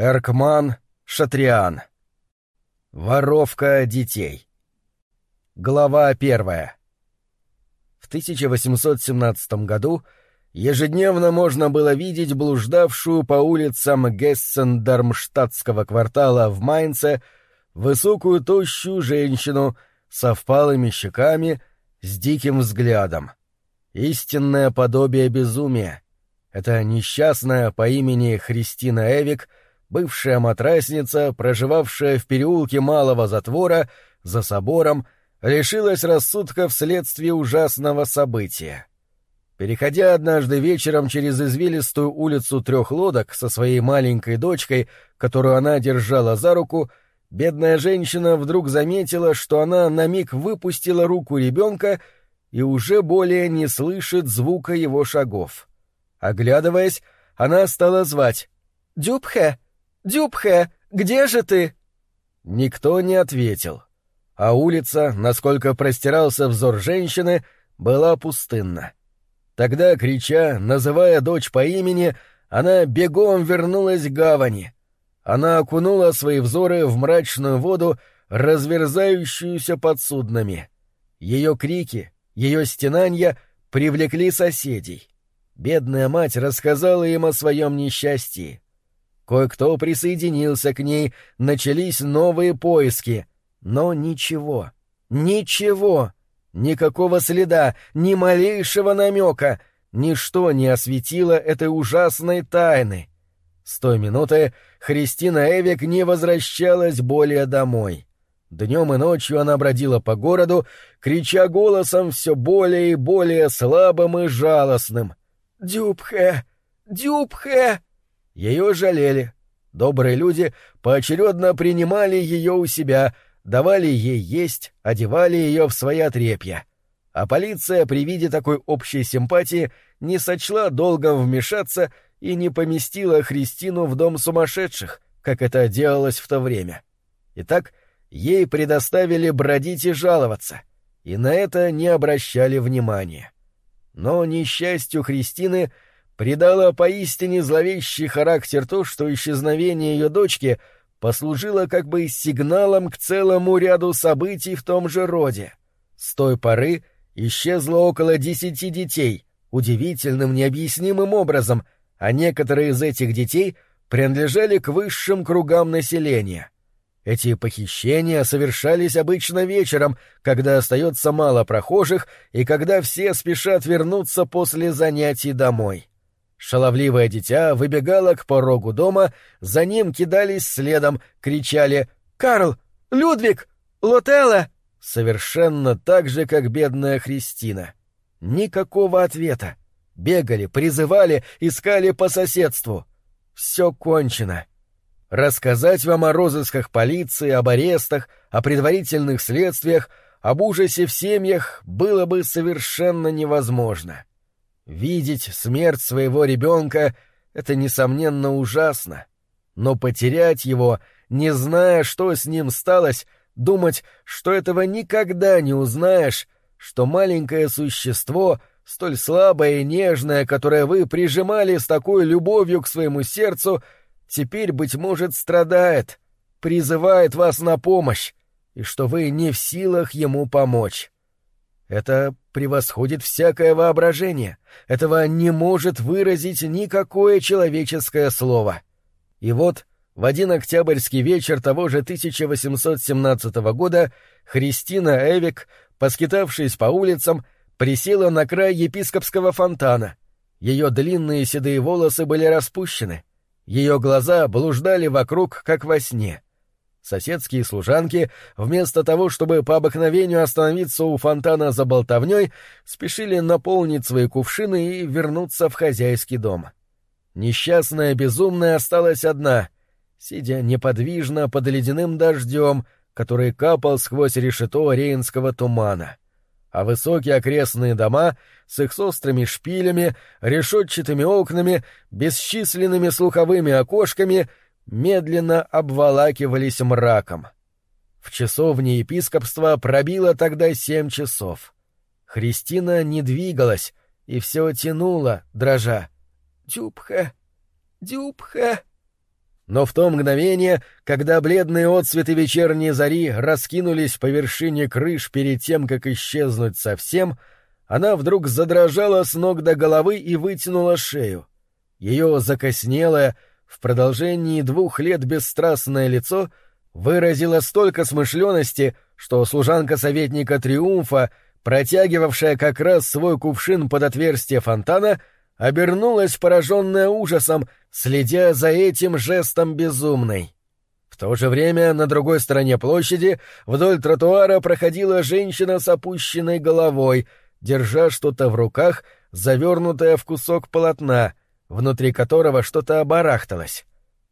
Эркман Шатриан. Воровка детей. Глава первая. В 1817 году ежедневно можно было видеть блуждавшую по улицам Гессен-Дармштадтского квартала в Майнце высокую тощую женщину со впалыми щеками, с диким взглядом. Истинное подобие безумия. Это несчастная по имени Христина Эвик — бывшая матрасница, проживавшая в переулке Малого Затвора, за собором, лишилась рассудка вследствие ужасного события. Переходя однажды вечером через извилистую улицу трех лодок со своей маленькой дочкой, которую она держала за руку, бедная женщина вдруг заметила, что она на миг выпустила руку ребенка и уже более не слышит звука его шагов. Оглядываясь, она стала звать «Дюбхе! Дюбхе, где же ты?» Никто не ответил, а улица, насколько простирался взор женщины, была пустынна. Тогда, крича, называя дочь по имени, она бегом вернулась к гавани. Она окунула свои взоры в мрачную воду, разверзающуюся под суднами. Ее крики, ее стенания привлекли соседей. Бедная мать рассказала им о своем несчастье. Кое-кто присоединился к ней, начались новые поиски. Но ничего, ничего, никакого следа, ни малейшего намека, ничто не осветило этой ужасной тайны. С той минуты Христина Эвик не возвращалась более домой. Днем и ночью она бродила по городу, крича голосом все более и более слабым и жалостным. «Дюбхе! Дюбхе!» Ее жалели. Добрые люди поочередно принимали ее у себя, давали ей есть, одевали ее в свои отрепья. А полиция при виде такой общей симпатии не сочла долгом вмешаться и не поместила Христину в дом сумасшедших, как это делалось в то время. Итак, ей предоставили бродить и жаловаться, и на это не обращали внимания. Но несчастью Христины — придало поистине зловещий характер то, что исчезновение ее дочки послужило как бы сигналом к целому ряду событий в том же роде. С той поры исчезло около десяти детей, удивительным необъяснимым образом, а некоторые из этих детей принадлежали к высшим кругам населения. Эти похищения совершались обычно вечером, когда остается мало прохожих и когда все спешат вернуться после занятий домой. Шаловливое дитя выбегало к порогу дома, за ним кидались следом, кричали «Карл! Людвиг! Лотелло!» Совершенно так же, как бедная Христина. Никакого ответа. Бегали, призывали, искали по соседству. Все кончено. Рассказать вам о розысках полиции, об арестах, о предварительных следствиях, об ужасе в семьях было бы совершенно невозможно. Видеть смерть своего ребенка — это, несомненно, ужасно. Но потерять его, не зная, что с ним сталось, думать, что этого никогда не узнаешь, что маленькое существо, столь слабое и нежное, которое вы прижимали с такой любовью к своему сердцу, теперь, быть может, страдает, призывает вас на помощь, и что вы не в силах ему помочь. Это превосходит всякое воображение. Этого не может выразить никакое человеческое слово. И вот в один октябрьский вечер того же 1817 года Христина Эвик, поскитавшись по улицам, присела на край епископского фонтана. Ее длинные седые волосы были распущены. Ее глаза блуждали вокруг, как во сне — Соседские служанки, вместо того, чтобы по обыкновению остановиться у фонтана за болтовней, спешили наполнить свои кувшины и вернуться в хозяйский дом. Несчастная безумная осталась одна, сидя неподвижно под ледяным дождем, который капал сквозь решето рейнского тумана. А высокие окрестные дома с их острыми шпилями, решетчатыми окнами, бесчисленными слуховыми окошками — медленно обволакивались мраком. В часовне епископства пробило тогда семь часов. Христина не двигалась и все тянула, дрожа. «Дюбха! Дюбха! но в то мгновение, когда бледные отсветы вечерней зари раскинулись по вершине крыш перед тем, как исчезнуть совсем, она вдруг задрожала с ног до головы и вытянула шею. Ее закоснелое, в продолжении двух лет бесстрастное лицо выразило столько смышленности, что служанка советника Триумфа, протягивавшая как раз свой кувшин под отверстие фонтана, — обернулась пораженная ужасом, следя за этим жестом безумной. В то же время на другой стороне площади вдоль тротуара проходила женщина с опущенной головой, держа что-то в руках, завернутое в кусок полотна, внутри которого что-то обарахталось.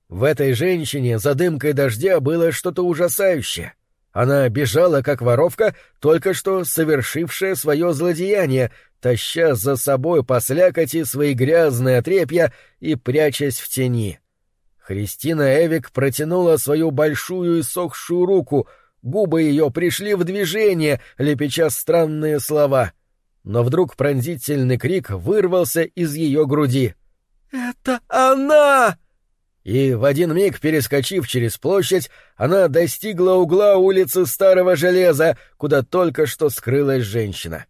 В этой женщине за дымкой дождя было что-то ужасающее — она бежала, как воровка, только что совершившая свое злодеяние, таща за собой по слякоти свои грязные отрепья и прячась в тени. Христина Эвик протянула свою большую и сохшую руку, губы ее пришли в движение, лепеча странные слова. Но вдруг пронзительный крик вырвался из ее груди. «Это она!» и в один миг, перескочив через площадь, она достигла угла улицы Старого Железа, куда только что скрылась женщина.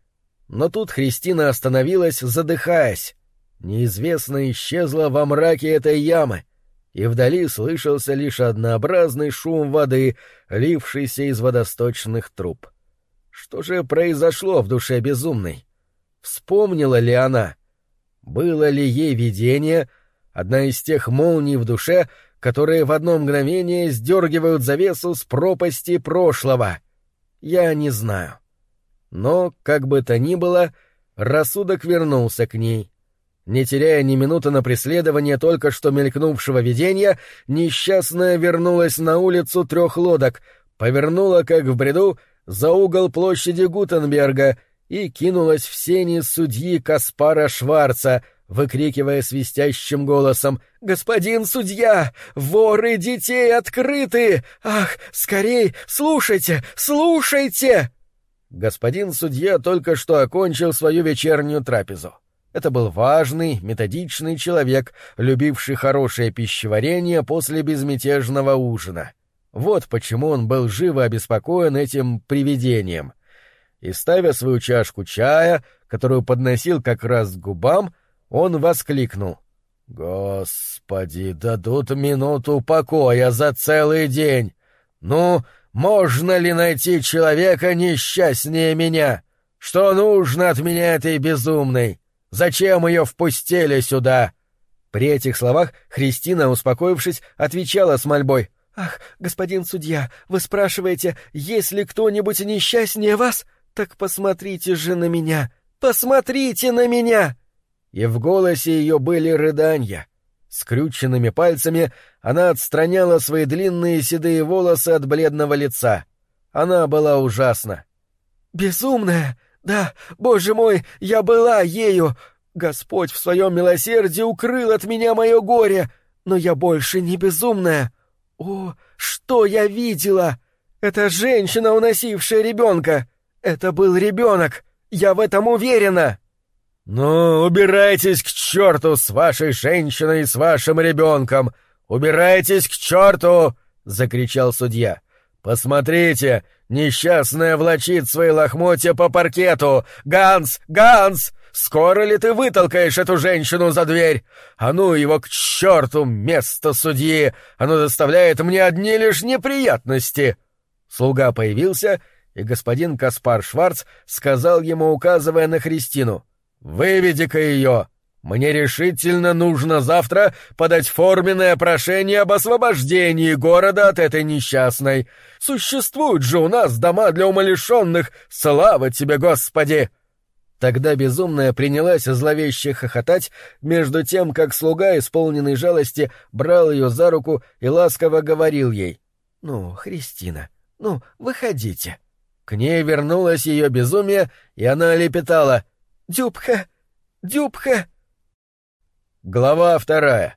Но тут Христина остановилась, задыхаясь. Неизвестно исчезла во мраке этой ямы, и вдали слышался лишь однообразный шум воды, лившийся из водосточных труб. Что же произошло в душе безумной? Вспомнила ли она? Было ли ей видение — одна из тех молний в душе, которые в одно мгновение сдергивают завесу с пропасти прошлого. Я не знаю. Но, как бы то ни было, рассудок вернулся к ней. Не теряя ни минуты на преследование только что мелькнувшего видения, несчастная вернулась на улицу трех лодок, повернула, как в бреду, за угол площади Гутенберга и кинулась в сени судьи Каспара Шварца — выкрикивая свистящим голосом «Господин судья! Воры детей открыты! Ах, скорей! Слушайте! Слушайте!» Господин судья только что окончил свою вечернюю трапезу. Это был важный, методичный человек, любивший хорошее пищеварение после безмятежного ужина. Вот почему он был живо обеспокоен этим привидением. И ставя свою чашку чая, которую подносил как раз к губам, он воскликнул. «Господи, дадут минуту покоя за целый день! Ну, можно ли найти человека несчастнее меня? Что нужно от меня этой безумной? Зачем ее впустили сюда?» При этих словах Христина, успокоившись, отвечала с мольбой. «Ах, господин судья, вы спрашиваете, есть ли кто-нибудь несчастнее вас? Так посмотрите же на меня! Посмотрите на меня!» и в голосе ее были рыдания. Скрюченными пальцами она отстраняла свои длинные седые волосы от бледного лица. Она была ужасна. «Безумная! Да, боже мой, я была ею! Господь в своем милосердии укрыл от меня мое горе, но я больше не безумная! О, что я видела! Это женщина, уносившая ребенка! Это был ребенок! Я в этом уверена!» «Ну, убирайтесь к черту с вашей женщиной и с вашим ребенком! Убирайтесь к черту!» — закричал судья. «Посмотрите, несчастная влачит свои лохмотья по паркету! Ганс! Ганс! Скоро ли ты вытолкаешь эту женщину за дверь? А ну его к черту, место судьи! Оно доставляет мне одни лишь неприятности!» Слуга появился, и господин Каспар Шварц сказал ему, указывая на Христину — «Выведи-ка ее! Мне решительно нужно завтра подать форменное прошение об освобождении города от этой несчастной. Существуют же у нас дома для умалишенных, слава тебе, Господи!» Тогда безумная принялась зловеще хохотать, между тем, как слуга, исполненный жалости, брал ее за руку и ласково говорил ей. «Ну, Христина, ну, выходите». К ней вернулось ее безумие, и она лепетала — Дюбха! Дюбха!» Глава вторая.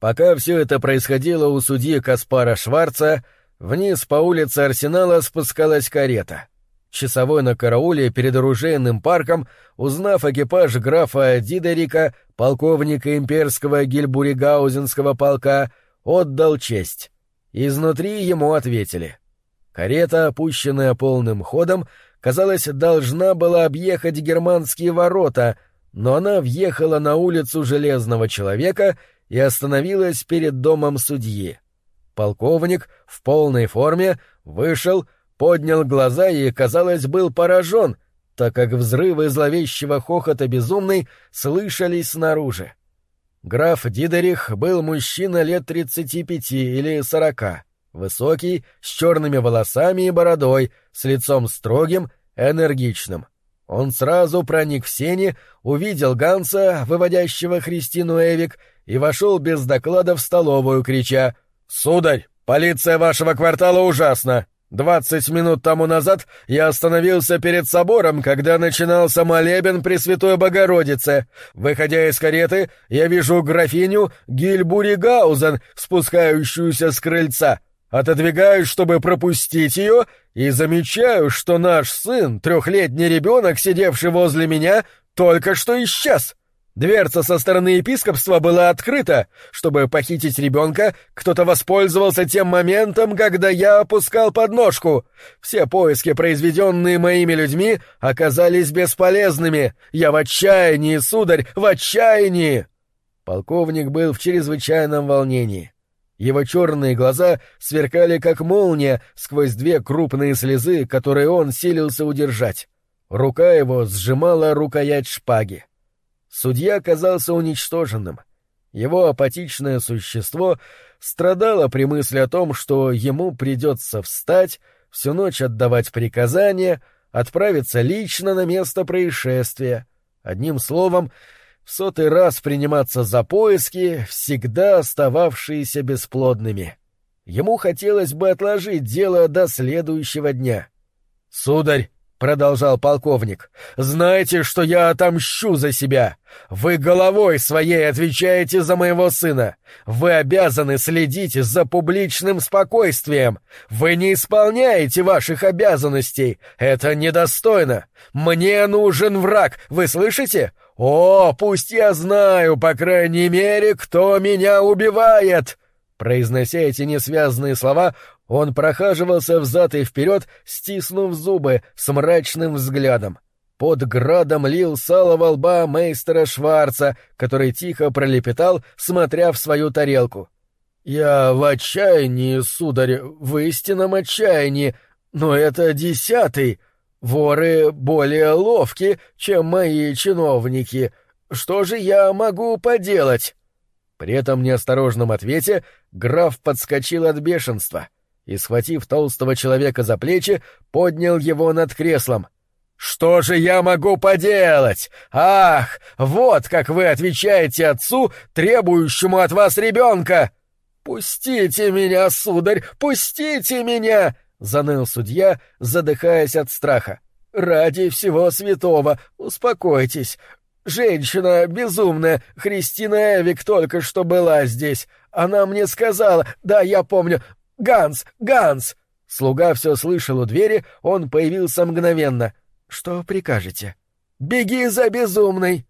Пока все это происходило у судьи Каспара Шварца, вниз по улице Арсенала спускалась карета. Часовой на карауле перед оружейным парком, узнав экипаж графа Дидерика, полковника имперского гильбуригаузенского полка, отдал честь. Изнутри ему ответили. Карета, опущенная полным ходом, казалось, должна была объехать германские ворота, но она въехала на улицу Железного Человека и остановилась перед домом судьи. Полковник в полной форме вышел, поднял глаза и, казалось, был поражен, так как взрывы зловещего хохота безумной слышались снаружи. Граф Дидерих был мужчина лет тридцати пяти или сорока, высокий, с черными волосами и бородой, с лицом строгим, энергичным. Он сразу проник в сени, увидел Ганса, выводящего Христину Эвик, и вошел без доклада в столовую, крича «Сударь, полиция вашего квартала ужасна! Двадцать минут тому назад я остановился перед собором, когда начинался молебен Пресвятой Богородице. Выходя из кареты, я вижу графиню Гильбури Гаузен, спускающуюся с крыльца. Отодвигаюсь, чтобы пропустить ее, и замечаю, что наш сын, трехлетний ребенок, сидевший возле меня, только что исчез. Дверца со стороны епископства была открыта. Чтобы похитить ребенка, кто-то воспользовался тем моментом, когда я опускал подножку. Все поиски, произведенные моими людьми, оказались бесполезными. Я в отчаянии, сударь, в отчаянии!» Полковник был в чрезвычайном волнении. Его черные глаза сверкали как молния сквозь две крупные слезы, которые он силился удержать. Рука его сжимала рукоять шпаги. Судья оказался уничтоженным. Его апатичное существо страдало при мысли о том, что ему придется встать, всю ночь отдавать приказания, отправиться лично на место происшествия. Одним словом, в сотый раз приниматься за поиски, всегда остававшиеся бесплодными. Ему хотелось бы отложить дело до следующего дня. «Сударь», продолжал полковник, — знаете, что я отомщу за себя. Вы головой своей отвечаете за моего сына. Вы обязаны следить за публичным спокойствием. Вы не исполняете ваших обязанностей. Это недостойно. Мне нужен враг, вы слышите? О, пусть я знаю, по крайней мере, кто меня убивает. Произнося эти несвязанные слова, он прохаживался взад и вперед, стиснув зубы, с мрачным взглядом. Под градом лил сало во лба мейстера Шварца, который тихо пролепетал, смотря в свою тарелку. «Я в отчаянии, сударь, в истинном отчаянии, но это десятый. Воры более ловки, чем мои чиновники. Что же я могу поделать?» При этом неосторожном ответе граф подскочил от бешенства — и, схватив толстого человека за плечи, поднял его над креслом. «Что же я могу поделать? Ах, вот как вы отвечаете отцу, требующему от вас ребенка!» «Пустите меня, сударь, пустите меня!» — заныл судья, задыхаясь от страха. «Ради всего святого, успокойтесь. Женщина безумная, Христина Эвик только что была здесь. Она мне сказала, да, я помню, Ганс! Ганс!» Слуга все слышал у двери, он появился мгновенно. «Что прикажете?» «Беги за безумной!»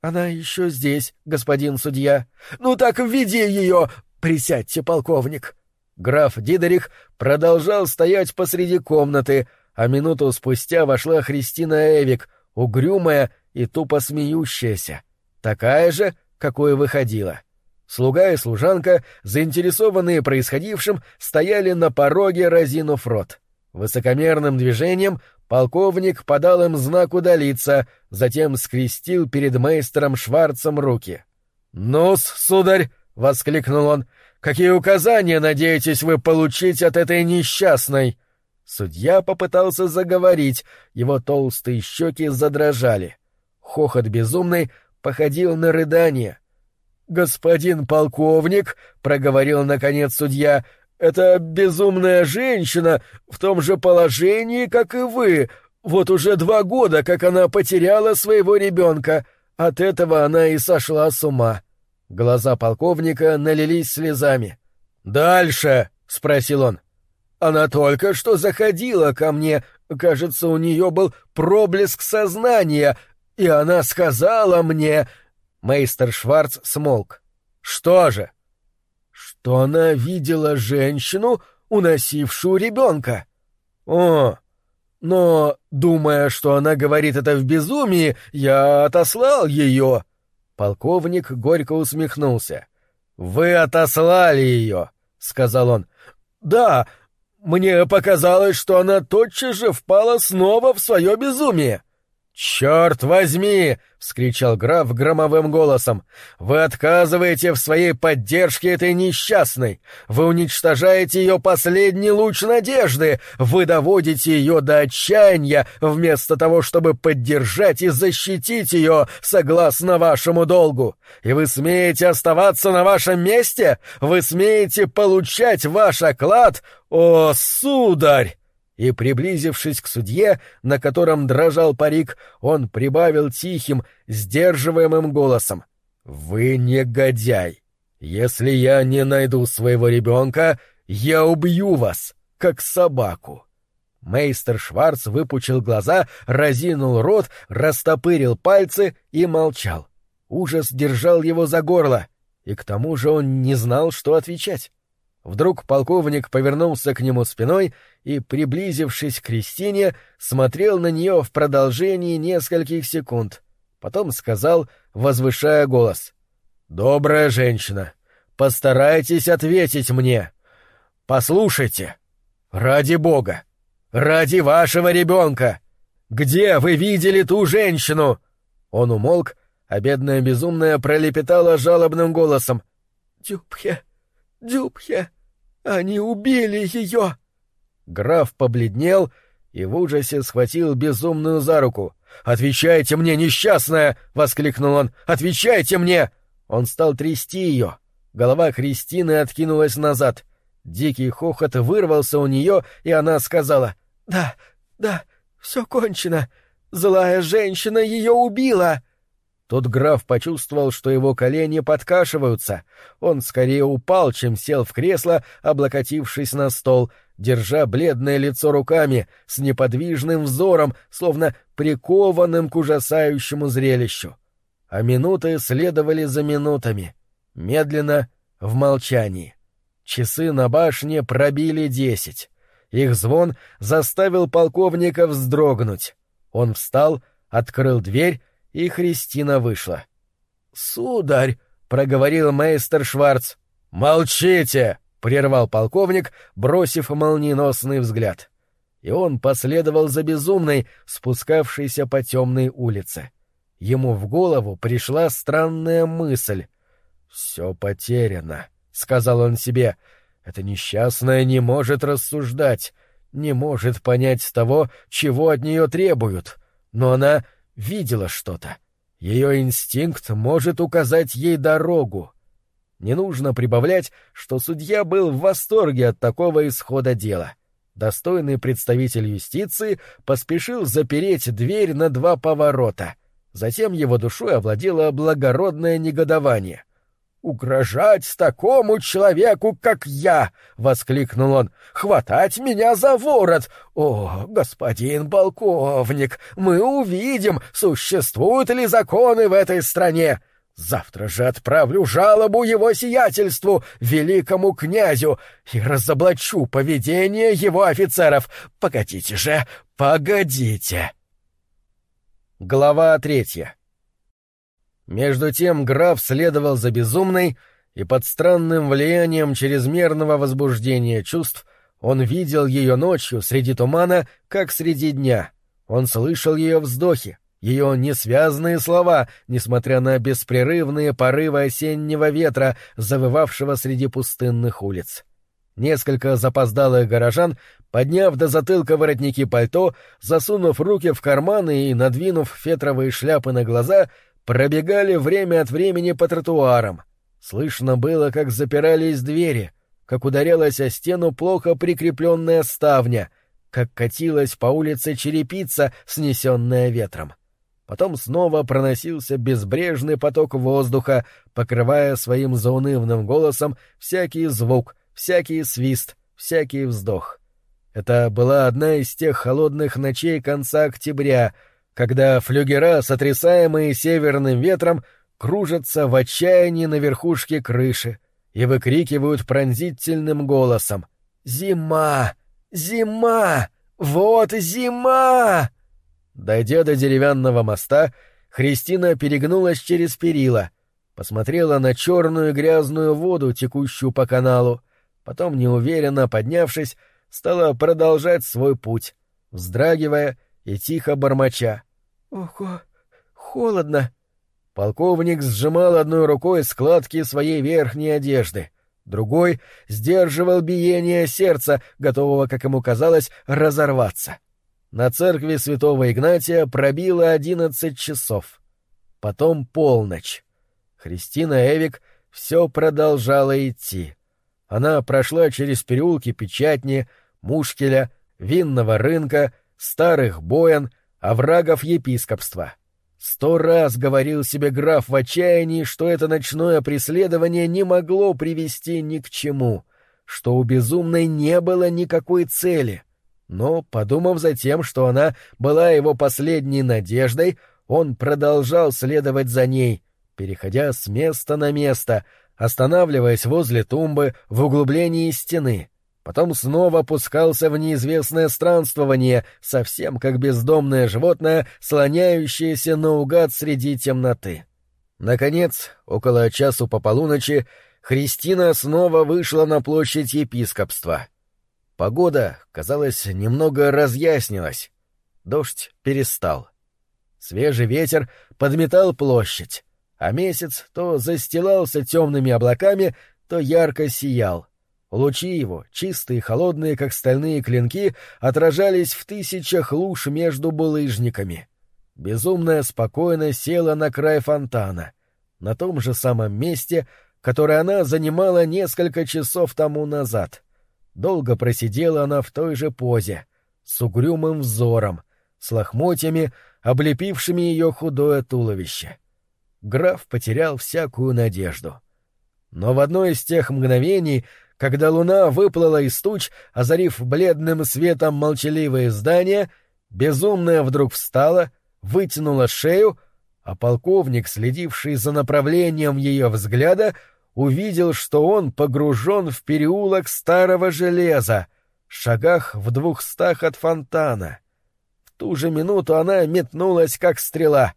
«Она еще здесь, господин судья». «Ну так введи ее! Присядьте, полковник!» Граф Дидерих продолжал стоять посреди комнаты, а минуту спустя вошла Христина Эвик, угрюмая и тупо смеющаяся, такая же, какой выходила. Слуга и служанка, заинтересованные происходившим, стояли на пороге, разинув рот. Высокомерным движением полковник подал им знак удалиться, затем скрестил перед мейстером Шварцем руки. «Ну-с, сударь!» — воскликнул он. «Какие указания надеетесь вы получить от этой несчастной?» Судья попытался заговорить, его толстые щеки задрожали. Хохот безумный походил на рыдание — «Господин полковник», — проговорил наконец судья, — «это безумная женщина в том же положении, как и вы. Вот уже два года, как она потеряла своего ребенка. От этого она и сошла с ума». Глаза полковника налились слезами. «Дальше?» — спросил он. «Она только что заходила ко мне. Кажется, у нее был проблеск сознания, и она сказала мне...» Мейстер Шварц смолк. «Что же?» то она видела женщину, уносившую ребенка. О, но, думая, что она говорит это в безумии, я отослал ее. Полковник горько усмехнулся. Вы отослали ее, сказал он. Да, мне показалось, что она тотчас же впала снова в свое безумие. «Черт возьми!» — вскричал граф громовым голосом. «Вы отказываете в своей поддержке этой несчастной! Вы уничтожаете ее последний луч надежды! Вы доводите ее до отчаяния, вместо того, чтобы поддержать и защитить ее, согласно вашему долгу! И вы смеете оставаться на вашем месте? Вы смеете получать ваш оклад? О, сударь!» И, приблизившись к судье, на котором дрожал парик, он прибавил тихим, сдерживаемым голосом. «Вы негодяй! Если я не найду своего ребенка, я убью вас, как собаку!» Мейстер Шварц выпучил глаза, разинул рот, растопырил пальцы и молчал. Ужас держал его за горло, и к тому же он не знал, что отвечать. Вдруг полковник повернулся к нему спиной и, приблизившись к Кристине, смотрел на нее в продолжении нескольких секунд. Потом сказал, возвышая голос. «Добрая женщина, постарайтесь ответить мне. Послушайте, ради Бога, ради вашего ребенка, где вы видели ту женщину?» Он умолк, а бедная безумная пролепетала жалобным голосом. «Дюбхе, Дюбхе!» Они убили ее!» Граф побледнел и в ужасе схватил безумную за руку. «Отвечайте мне, несчастная!» — воскликнул он. «Отвечайте мне!» Он стал трясти ее. Голова Кристины откинулась назад. Дикий хохот вырвался у нее, и она сказала. «Да, да, все кончено. Злая женщина ее убила!» Тут граф почувствовал, что его колени подкашиваются. Он скорее упал, чем сел в кресло, облокотившись на стол, держа бледное лицо руками, с неподвижным взором, словно прикованным к ужасающему зрелищу. А минуты следовали за минутами, медленно, в молчании. Часы на башне пробили десять. Их звон заставил полковника вздрогнуть. Он встал, открыл дверь и Христина вышла. «Сударь!» — проговорил мейстер Шварц. «Молчите!» — прервал полковник, бросив молниеносный взгляд. И он последовал за безумной, спускавшейся по темной улице. Ему в голову пришла странная мысль. «Все потеряно», — сказал он себе. «Эта несчастная не может рассуждать, не может понять того, чего от нее требуют. Но она видела что-то. Ее инстинкт может указать ей дорогу. Не нужно прибавлять, что судья был в восторге от такого исхода дела. Достойный представитель юстиции поспешил запереть дверь на два поворота. Затем его душой овладело благородное негодование — «Угрожать такому человеку, как я!» — воскликнул он. «Хватать меня за ворот! О, господин полковник, мы увидим, существуют ли законы в этой стране!» Завтра же отправлю жалобу его сиятельству, великому князю, и разоблачу поведение его офицеров. Погодите же, погодите. Глава третья между тем граф следовал за безумной, и под странным влиянием чрезмерного возбуждения чувств он видел ее ночью среди тумана, как среди дня. Он слышал ее вздохи, ее несвязные слова, несмотря на беспрерывные порывы осеннего ветра, завывавшего среди пустынных улиц. Несколько запоздалых горожан, подняв до затылка воротники пальто, засунув руки в карманы и надвинув фетровые шляпы на глаза, пробегали время от времени по тротуарам. Слышно было, как запирались двери, как ударялась о стену плохо прикрепленная ставня, как катилась по улице черепица, снесенная ветром. Потом снова проносился безбрежный поток воздуха, покрывая своим заунывным голосом всякий звук, всякий свист, всякий вздох. Это была одна из тех холодных ночей конца октября — когда флюгера, сотрясаемые северным ветром, кружатся в отчаянии на верхушке крыши, и выкрикивают пронзительным голосом «Зима! Зима! Вот зима!» Дойдя до деревянного моста, Христина перегнулась через перила, посмотрела на черную грязную воду, текущую по каналу, потом, неуверенно поднявшись, стала продолжать свой путь, вздрагивая и тихо бормоча. «Ого, холодно!» Полковник сжимал одной рукой складки своей верхней одежды, другой сдерживал биение сердца, готового, как ему казалось, разорваться. На церкви святого Игнатия пробило одиннадцать часов. Потом полночь. Христина Эвик все продолжала идти. Она прошла через переулки Печатни, Мушкеля, Винного рынка, Старых Боян, оврагов епископства. Сто раз говорил себе граф в отчаянии, что это ночное преследование не могло привести ни к чему, что у безумной не было никакой цели — но, подумав затем, что она была его последней надеждой, он продолжал следовать за ней, переходя с места на место, останавливаясь возле тумбы в углублении стены. Потом снова опускался в неизвестное странствование, совсем как бездомное животное, слоняющееся наугад среди темноты. Наконец, около часу по полуночи, Христина снова вышла на площадь епископства — Погода, казалось, немного разъяснилась. Дождь перестал. Свежий ветер подметал площадь, а месяц то застилался темными облаками, то ярко сиял. Лучи его, чистые холодные, как стальные клинки, отражались в тысячах луж между булыжниками. Безумная спокойно села на край фонтана, на том же самом месте, которое она занимала несколько часов тому назад. Долго просидела она в той же позе, с угрюмым взором, с лохмотьями, облепившими ее худое туловище. Граф потерял всякую надежду. Но в одно из тех мгновений, когда луна выплыла из туч, озарив бледным светом молчаливое здание, безумная вдруг встала, вытянула шею, а полковник, следивший за направлением ее взгляда, увидел, что он погружен в переулок старого железа, шагах в двухстах от фонтана. В ту же минуту она метнулась, как стрела.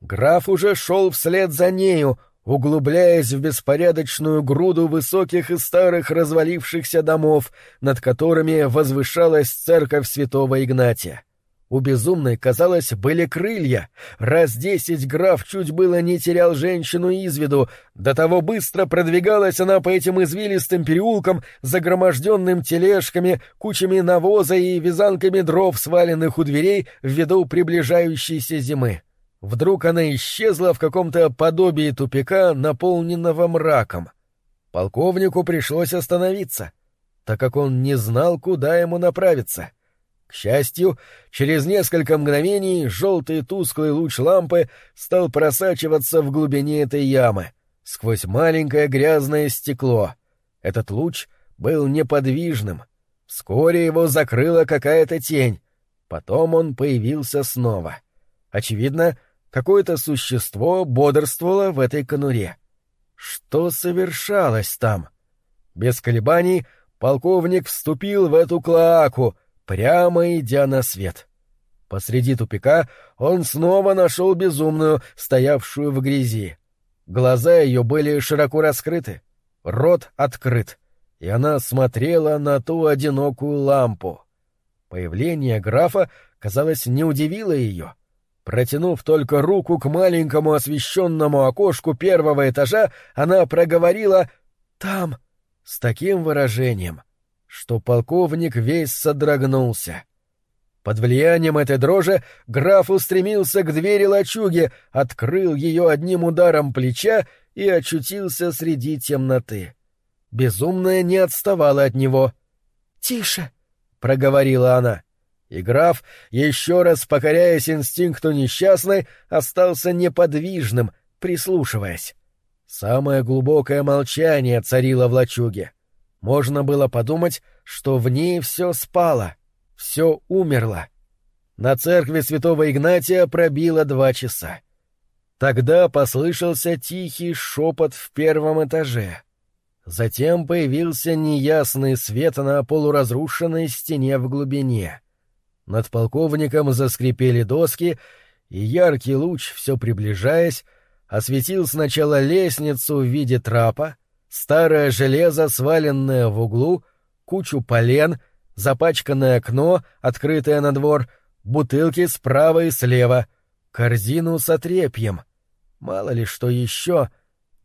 Граф уже шел вслед за нею, углубляясь в беспорядочную груду высоких и старых развалившихся домов, над которыми возвышалась церковь святого Игнатия. У безумной, казалось, были крылья. Раз десять граф чуть было не терял женщину из виду. До того быстро продвигалась она по этим извилистым переулкам, загроможденным тележками, кучами навоза и вязанками дров, сваленных у дверей ввиду приближающейся зимы. Вдруг она исчезла в каком-то подобии тупика, наполненного мраком. Полковнику пришлось остановиться, так как он не знал, куда ему направиться — к счастью, через несколько мгновений желтый тусклый луч лампы стал просачиваться в глубине этой ямы, сквозь маленькое грязное стекло. Этот луч был неподвижным. Вскоре его закрыла какая-то тень. Потом он появился снова. Очевидно, какое-то существо бодрствовало в этой конуре. Что совершалось там? Без колебаний полковник вступил в эту клоаку — прямо идя на свет. Посреди тупика он снова нашел безумную, стоявшую в грязи. Глаза ее были широко раскрыты, рот открыт, и она смотрела на ту одинокую лампу. Появление графа, казалось, не удивило ее. Протянув только руку к маленькому освещенному окошку первого этажа, она проговорила «Там!» с таким выражением, что полковник весь содрогнулся. Под влиянием этой дрожи граф устремился к двери лачуги, открыл ее одним ударом плеча и очутился среди темноты. Безумная не отставала от него. «Тише!» — проговорила она. И граф, еще раз покоряясь инстинкту несчастной, остался неподвижным, прислушиваясь. Самое глубокое молчание царило в лачуге. Можно было подумать, что в ней все спало, все умерло. На церкви святого Игнатия пробило два часа. Тогда послышался тихий шепот в первом этаже. Затем появился неясный свет на полуразрушенной стене в глубине. Над полковником заскрипели доски, и яркий луч, все приближаясь, осветил сначала лестницу в виде трапа, старое железо, сваленное в углу, кучу полен, запачканное окно, открытое на двор, бутылки справа и слева, корзину с отрепьем. Мало ли что еще.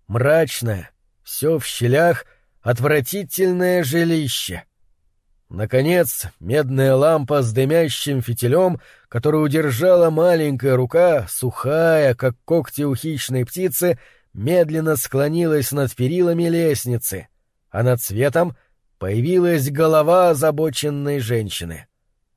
Мрачное, все в щелях, отвратительное жилище. Наконец, медная лампа с дымящим фитилем, которую удержала маленькая рука, сухая, как когти у хищной птицы, медленно склонилась над перилами лестницы, а над светом появилась голова озабоченной женщины.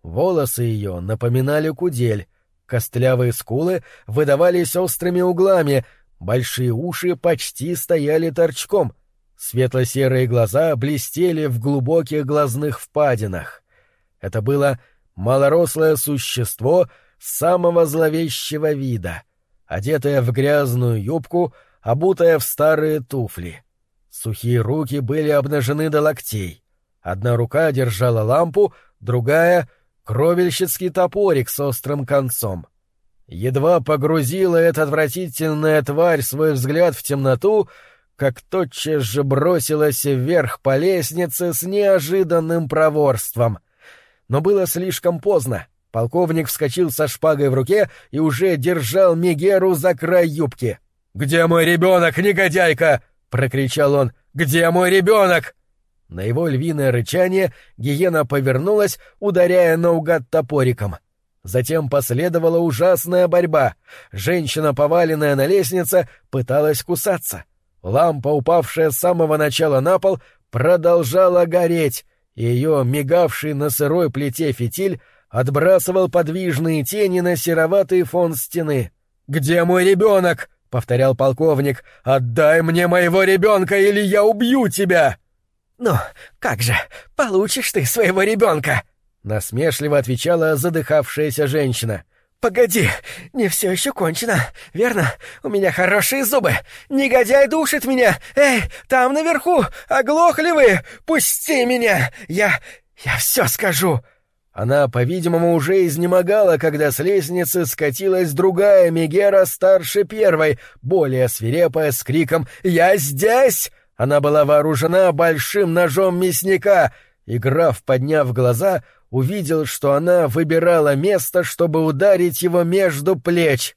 Волосы ее напоминали кудель, костлявые скулы выдавались острыми углами, большие уши почти стояли торчком — Светло-серые глаза блестели в глубоких глазных впадинах. Это было малорослое существо самого зловещего вида, одетое в грязную юбку, обутое в старые туфли. Сухие руки были обнажены до локтей. Одна рука держала лампу, другая — кровельщицкий топорик с острым концом. Едва погрузила эта отвратительная тварь свой взгляд в темноту — как тотчас же бросилась вверх по лестнице с неожиданным проворством. Но было слишком поздно. Полковник вскочил со шпагой в руке и уже держал Мегеру за край юбки. «Где мой ребенок, негодяйка?» — прокричал он. «Где мой ребенок?» На его львиное рычание гиена повернулась, ударяя наугад топориком. Затем последовала ужасная борьба. Женщина, поваленная на лестнице, пыталась кусаться — Лампа, упавшая с самого начала на пол, продолжала гореть, и ее мигавший на сырой плите фитиль отбрасывал подвижные тени на сероватый фон стены. «Где мой ребенок?» — повторял полковник. «Отдай мне моего ребенка, или я убью тебя!» «Ну, как же, получишь ты своего ребенка!» — насмешливо отвечала задыхавшаяся женщина. «Погоди, не все еще кончено, верно? У меня хорошие зубы. Негодяй душит меня. Эй, там наверху, оглохли вы? Пусти меня! Я... я все скажу!» Она, по-видимому, уже изнемогала, когда с лестницы скатилась другая Мегера старше первой, более свирепая, с криком «Я здесь!» Она была вооружена большим ножом мясника, и граф, подняв глаза, увидел, что она выбирала место, чтобы ударить его между плеч.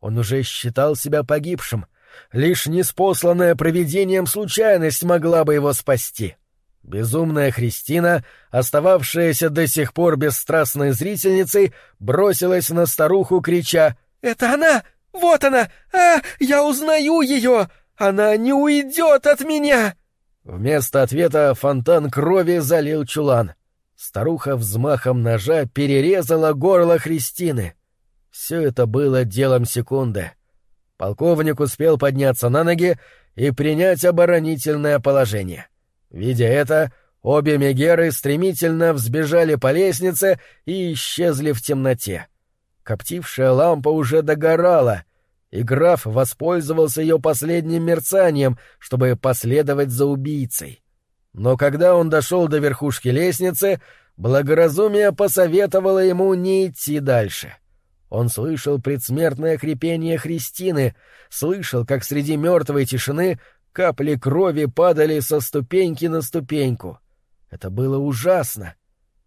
Он уже считал себя погибшим. Лишь неспосланная провидением случайность могла бы его спасти. Безумная Христина, остававшаяся до сих пор бесстрастной зрительницей, бросилась на старуху, крича «Это она! Вот она! А, я узнаю ее! Она не уйдет от меня!» Вместо ответа фонтан крови залил чулан. Старуха взмахом ножа перерезала горло Христины. Все это было делом секунды. Полковник успел подняться на ноги и принять оборонительное положение. Видя это, обе Мегеры стремительно взбежали по лестнице и исчезли в темноте. Коптившая лампа уже догорала, и граф воспользовался ее последним мерцанием, чтобы последовать за убийцей. Но когда он дошел до верхушки лестницы, благоразумие посоветовало ему не идти дальше. Он слышал предсмертное хрипение Христины, слышал, как среди мертвой тишины капли крови падали со ступеньки на ступеньку. Это было ужасно.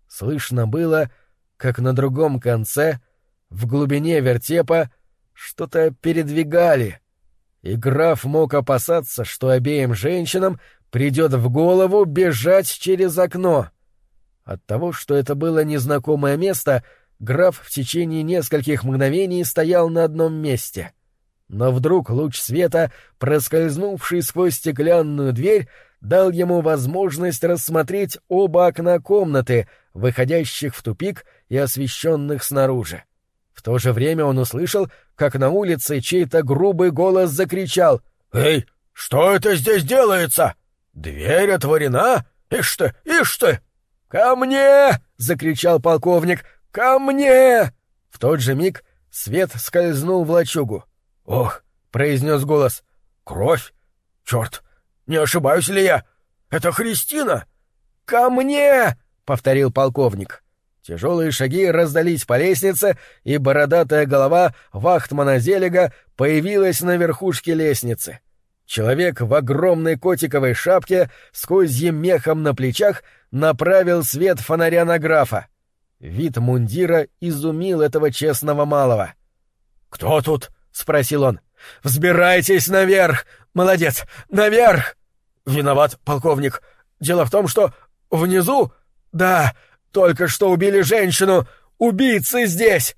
Слышно было, как на другом конце, в глубине вертепа, что-то передвигали. И граф мог опасаться, что обеим женщинам придет в голову бежать через окно. От того, что это было незнакомое место, граф в течение нескольких мгновений стоял на одном месте. Но вдруг луч света, проскользнувший сквозь стеклянную дверь, дал ему возможность рассмотреть оба окна комнаты, выходящих в тупик и освещенных снаружи. В то же время он услышал, как на улице чей-то грубый голос закричал «Эй, что это здесь делается?» «Дверь отворена? Ишь ты, ишь ты!» «Ко мне!» — закричал полковник. «Ко мне!» В тот же миг свет скользнул в лачугу. «Ох!» — произнес голос. «Кровь! Черт! Не ошибаюсь ли я? Это Христина!» «Ко мне!» — повторил полковник. Тяжелые шаги раздались по лестнице, и бородатая голова вахтмана Зелега появилась на верхушке лестницы. Человек в огромной котиковой шапке с козьим мехом на плечах направил свет фонаря на графа. Вид мундира изумил этого честного малого. «Кто тут?» — спросил он. «Взбирайтесь наверх! Молодец! Наверх!» «Виноват, полковник. Дело в том, что внизу... Да, только что убили женщину! Убийцы здесь!»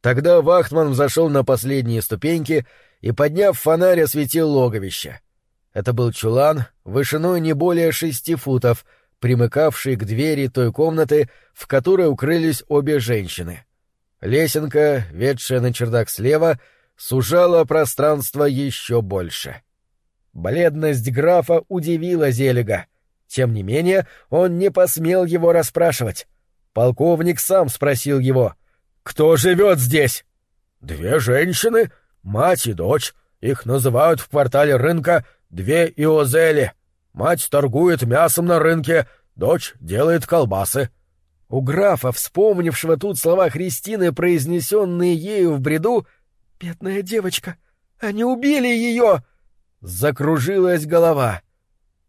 Тогда Вахтман взошел на последние ступеньки и, подняв фонарь, осветил логовище. Это был чулан, вышиной не более шести футов, примыкавший к двери той комнаты, в которой укрылись обе женщины. Лесенка, ведшая на чердак слева, сужала пространство еще больше. Бледность графа удивила Зелега — тем не менее, он не посмел его расспрашивать. Полковник сам спросил его. «Кто живет здесь?» «Две женщины, мать и дочь. Их называют в квартале рынка «две иозели». Мать торгует мясом на рынке, дочь делает колбасы». У графа, вспомнившего тут слова Христины, произнесенные ею в бреду, «Бедная девочка! Они убили ее!» Закружилась голова.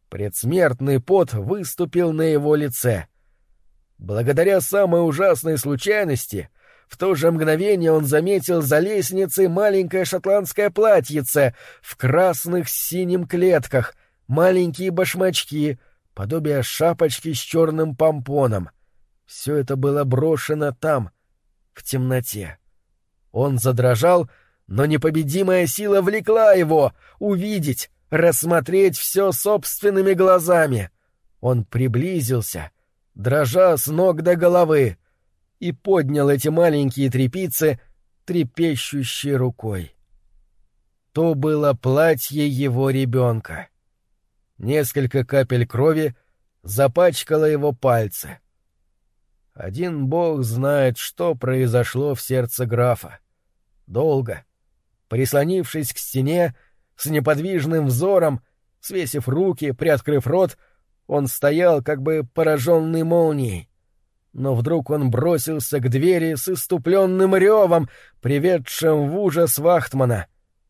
Предсмертный пот выступил на его лице. Благодаря самой ужасной случайности, в то же мгновение он заметил за лестницей маленькое шотландское платьице в красных с синим клетках, маленькие башмачки, подобие шапочки с черным помпоном. Все это было брошено там, в темноте. Он задрожал, но непобедимая сила влекла его увидеть, рассмотреть все собственными глазами. Он приблизился, дрожа с ног до головы, и поднял эти маленькие трепицы, трепещущей рукой. То было платье его ребенка. Несколько капель крови запачкало его пальцы. Один бог знает, что произошло в сердце графа. Долго, прислонившись к стене, с неподвижным взором, свесив руки, приоткрыв рот, он стоял, как бы пораженный молнией. Но вдруг он бросился к двери с иступленным ревом, приведшим в ужас Вахтмана.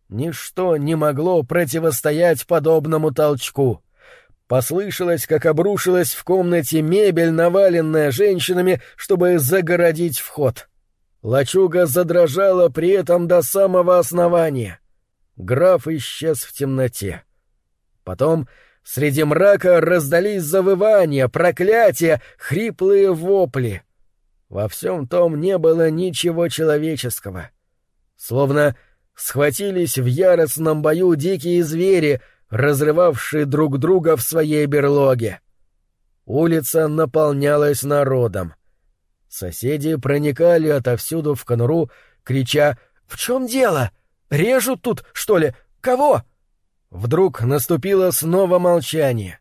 Ничто не могло противостоять подобному толчку. Послышалось, как обрушилась в комнате мебель, наваленная женщинами, чтобы загородить вход. Лачуга задрожала при этом до самого основания — граф исчез в темноте. Потом среди мрака раздались завывания, проклятия, хриплые вопли. Во всем том не было ничего человеческого. Словно схватились в яростном бою дикие звери, разрывавшие друг друга в своей берлоге. Улица наполнялась народом. Соседи проникали отовсюду в конуру, крича «В чем дело? Режут тут, что ли? Кого?» Вдруг наступило снова молчание,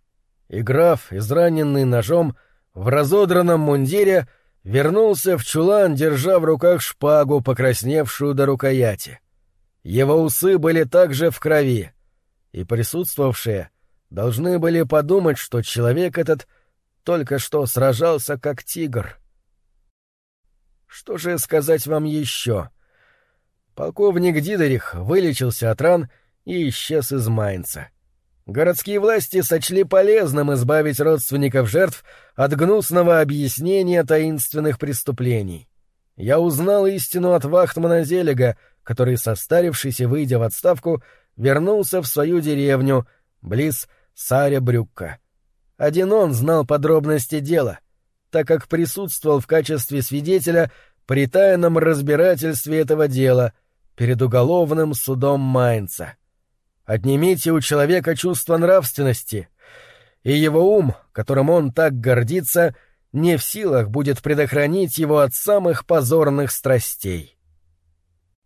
и граф, израненный ножом, в разодранном мундире, вернулся в чулан, держа в руках шпагу, покрасневшую до рукояти. Его усы были также в крови, и присутствовавшие должны были подумать, что человек этот только что сражался как тигр. Что же сказать вам еще? Полковник Дидерих вылечился от ран и исчез из Майнца. Городские власти сочли полезным избавить родственников жертв от гнусного объяснения таинственных преступлений. Я узнал истину от Вахтмана Зелега, который, состарившись и выйдя в отставку, вернулся в свою деревню, близ Саря Брюкка. Один он знал подробности дела, так как присутствовал в качестве свидетеля при тайном разбирательстве этого дела — перед уголовным судом Майнца. Отнимите у человека чувство нравственности, и его ум, которым он так гордится, не в силах будет предохранить его от самых позорных страстей.